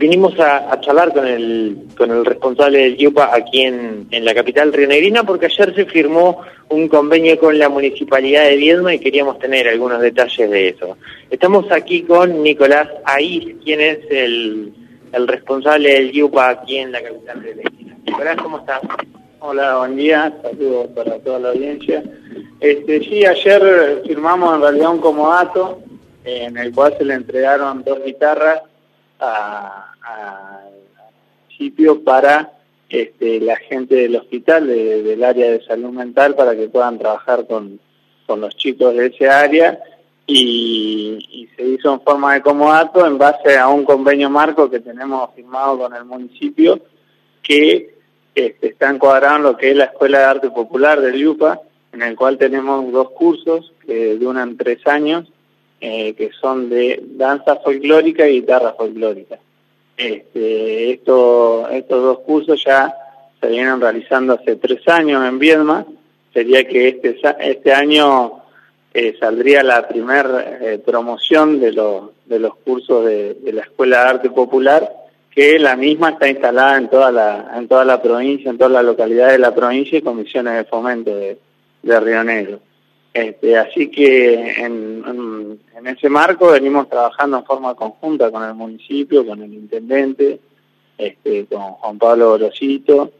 Vinimos a, charlar con el, con el responsable del IUPA aquí en, en la capital rionegrina porque ayer se firmó un convenio con la Municipalidad de Viedma y queríamos tener algunos detalles de eso. Estamos aquí con Nicolás Aiz, quien es el, el responsable del IUPA aquí en la capital rionegrina. Nicolás, ¿cómo estás? Hola, buen día, saludos para toda la audiencia. Este, sí, ayer firmamos en realidad un comodato en el cual se le entregaron dos guitarras al municipio para este, la gente del hospital, del área de salud mental, para que puedan trabajar con, con los chicos de ese área. Y, se hizo en forma de comodato en base a un convenio marco que tenemos firmado con el municipio que este, está encuadrado en lo que es la Escuela de Arte Popular del IUPA, en el cual tenemos dos cursos que duran tres años eh, que son de danza folclórica y guitarra folclórica. Este, esto, estos dos cursos ya se vienen realizando hace tres años en Viedma. Sería que este, este año eh, saldría la primera eh, promoción de los, de los cursos de, la Escuela de Arte Popular, que la misma está instalada en toda la, en toda la provincia, en toda la localidad de la provincia y comisiones de fomento de Río Negro. Este, así que en, ese marco venimos trabajando en forma conjunta con el municipio, con el intendente, este, con Juan Pablo Orosito,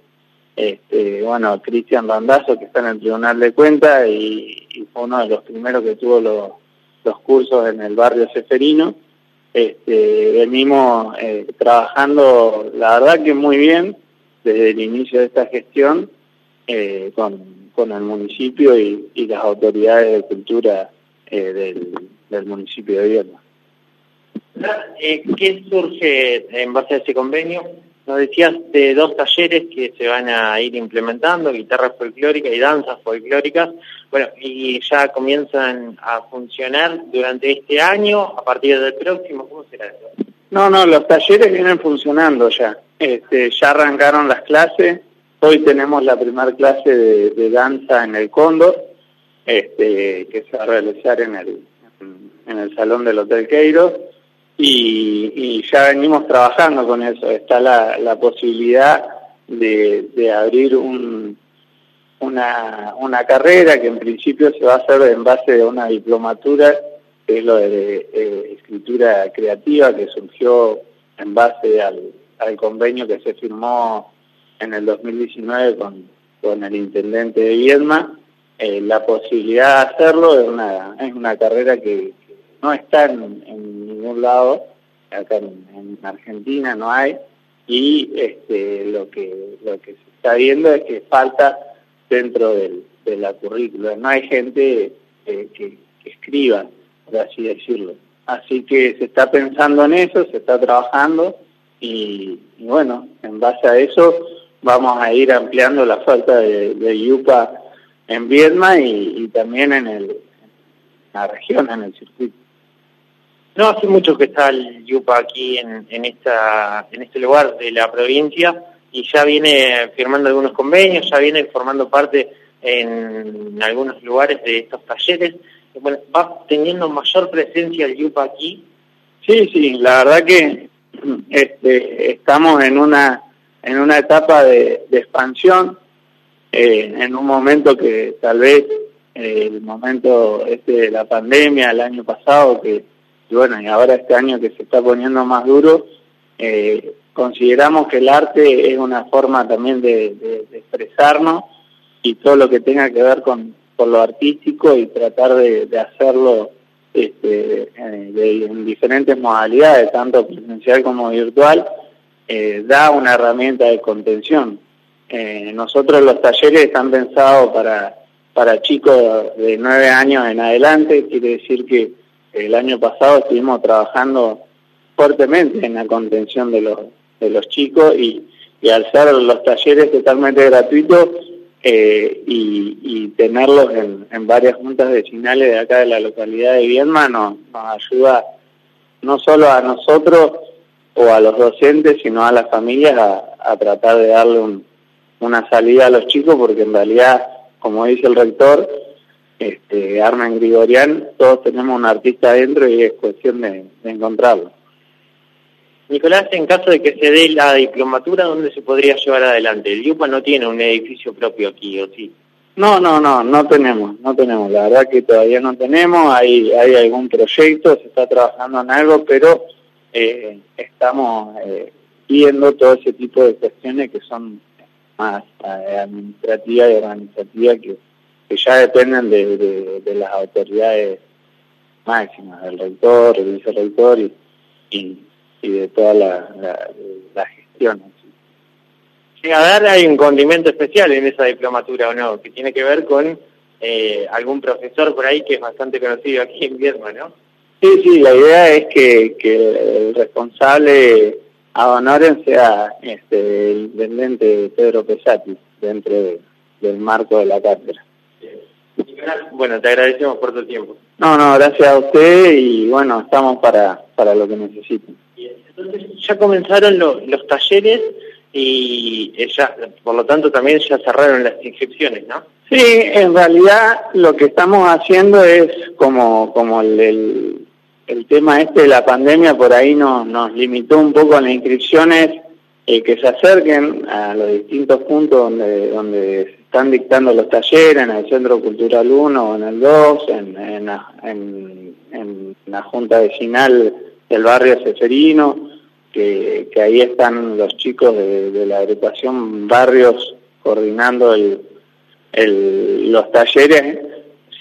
este, bueno, Cristian Randazo que está en el Tribunal de Cuentas y, fue uno de los primeros que tuvo los, cursos en el barrio Seferino. Este, venimos eh, trabajando, la verdad que muy bien, desde el inicio de esta gestión, eh, con con el municipio y, las autoridades de cultura eh, del, municipio de Vierna. Eh, ¿Qué surge en base a ese convenio? Nos decías de dos talleres que se van a ir implementando, guitarra folclórica y danzas folclóricas, bueno, y ya comienzan a funcionar durante este año, a partir del próximo, ¿cómo será eso? No, no, los talleres vienen funcionando ya. Este, ya arrancaron las clases, Hoy tenemos la primera clase de, danza en el Cóndor, este, que se va a realizar en el, en el Salón del Hotel Queiro, y, ya venimos trabajando con eso. Está la, posibilidad de, de abrir un, una, una carrera que en principio se va a hacer en base a una diplomatura, que es lo de escritura creativa, que surgió en base al, al convenio que se firmó en el 2019 con, con el intendente de Viedma. Eh, la posibilidad de hacerlo es una, es una carrera que, no está en, ningún lado, acá en, Argentina no hay, y este, lo, que, lo que se está viendo es que falta dentro del, de la currícula. No hay gente eh, que, escriba, por así decirlo. Así que se está pensando en eso, se está trabajando y, y bueno, en base a eso vamos a ir ampliando la falta de, de yupa en Viedma y, también en, el, la región, en el circuito. No hace mucho que está el yupa aquí en, en, esta, en este lugar de la provincia y ya viene firmando algunos convenios, ya viene formando parte en algunos lugares de estos talleres. Bueno, ¿Va teniendo mayor presencia el yupa aquí? Sí, sí, la verdad que este, estamos en una en una etapa de, expansión, eh, en un momento que tal vez eh, el momento este de la pandemia, el año pasado, que bueno, y ahora este año que se está poniendo más duro, eh, consideramos que el arte es una forma también de, expresarnos y todo lo que tenga que ver con, lo artístico y tratar de, hacerlo este, en diferentes modalidades, tanto presencial como virtual, eh, da una herramienta de contención. Eh, nosotros los talleres están pensados para, para chicos de nueve años en adelante, quiere decir que el año pasado estuvimos trabajando fuertemente en la contención de los, de los chicos y, y al ser los talleres totalmente gratuitos eh, y, y, tenerlos en, en, varias juntas vecinales de acá de la localidad de Viedma nos, nos ayuda no solo a nosotros o a los docentes, sino a las familias a, tratar de darle una salida a los chicos, porque en realidad, como dice el rector, este, Armen Grigorian, todos tenemos un artista adentro y es cuestión de, encontrarlo. Nicolás, en caso de que se dé la diplomatura, ¿dónde se podría llevar adelante? El IUPA no tiene un edificio propio aquí, ¿o sí? No, no, no, no tenemos, no tenemos. La verdad que todavía no tenemos. Hay, hay algún proyecto, se está trabajando en algo, pero eh, estamos eh, viendo todo ese tipo de cuestiones que son más eh, administrativas y organizativas que, que ya dependen de, de, las autoridades máximas, del rector, del vicerrector y, y, y de toda la, la, la gestión. A ver, hay un condimento especial en esa diplomatura, ¿o no? Que tiene que ver con eh, algún profesor por ahí que es bastante conocido aquí en Viedma, ¿no? Sí, sí, la idea es que, que el responsable a honoren sea este, el intendente Pedro Pesati dentro del marco de la cátedra. Bueno, te agradecemos por tu tiempo. No, no, gracias a usted y bueno, estamos para, para lo que necesiten. Entonces, ya comenzaron los talleres y ya, por lo tanto también ya cerraron las inscripciones, ¿no? Sí, en realidad lo que estamos haciendo es como, como el, el, tema este de la pandemia por ahí nos, nos limitó un poco las inscripciones que se acerquen a los distintos puntos donde, donde se están dictando los talleres, en el Centro Cultural 1 o en el 2, en, en, en, en la Junta Vecinal del barrio Ceferino, que, ahí están los chicos de, la agrupación Barrios coordinando el, el, los talleres.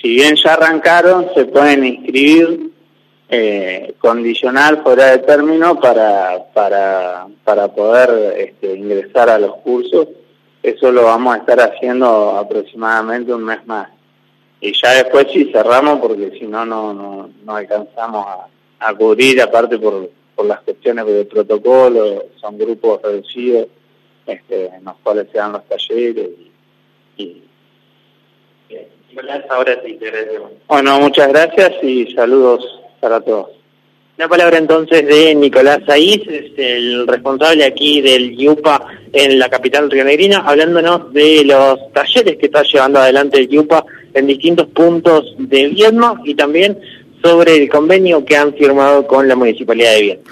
Si bien ya arrancaron, se pueden inscribir eh, condicional fuera de término para, para, para poder este, ingresar a los cursos. Eso lo vamos a estar haciendo aproximadamente un mes más. Y ya después sí cerramos porque si no, no, no alcanzamos a, a cubrir, aparte por, por las cuestiones de protocolo, son grupos reducidos este, en los cuales se dan los talleres y, y Ahora te. Bueno, muchas gracias y saludos para todos. La palabra entonces de Nicolás Saiz, es el responsable aquí del IUPA en la capital rionegrina, hablándonos de los talleres que está llevando adelante el IUPA en distintos puntos de Viedma y también sobre el convenio que han firmado con la Municipalidad de Viedma.